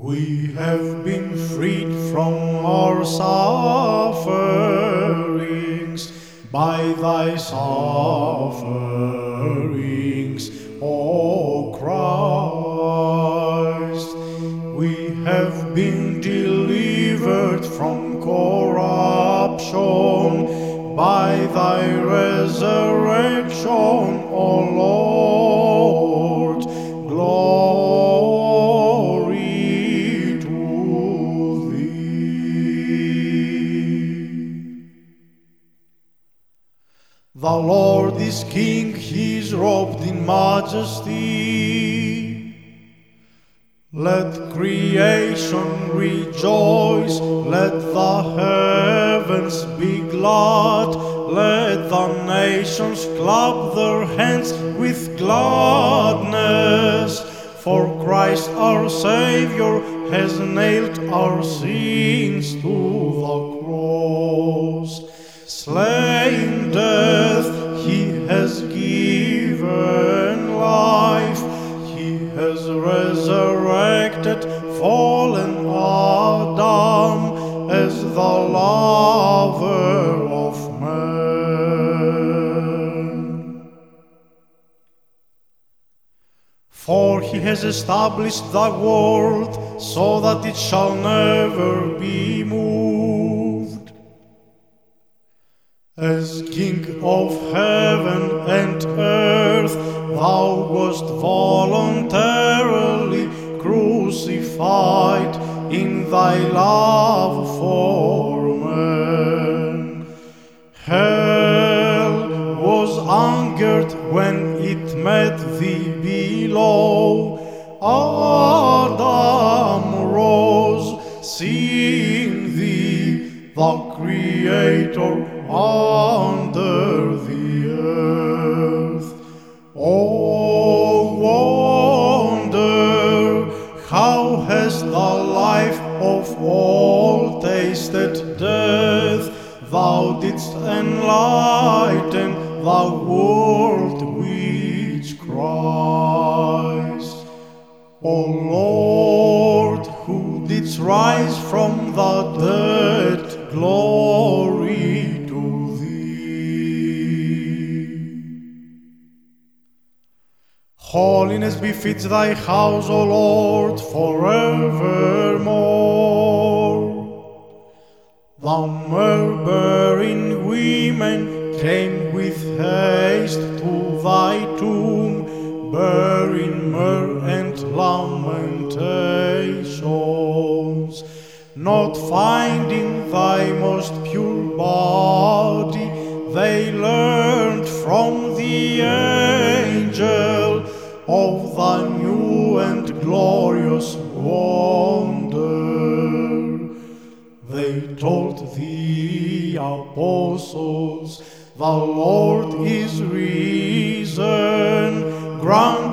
We have been freed from our sufferings by thy sufferings, O Christ. We have been delivered from corruption by thy resurrection, O Lord. The Lord is King, he is robed in majesty. Let creation rejoice, let the heavens be glad, let the nations clap their hands with gladness. For Christ our Savior has nailed our sins to the cross. Slain resurrected fallen Adam as the lover of man. For he has established the world so that it shall never be moved. As King of heaven and earth, thou wast voluntarily crucified in thy love for men. Hell was angered when it met thee below. Adam rose, seeing thee the Creator under the earth. Oh, wonder how has the life of all tasted death? Thou didst enlighten the world with Christ. O Lord, who didst rise from the dead, Holiness befits thy house, O Lord, forevermore. The myrrh-bearing women came with haste to thy tomb, bearing myrrh and lamentations. Not finding thy most pure body, they learned from of the new and glorious wonder. They told the apostles, The Lord is risen, world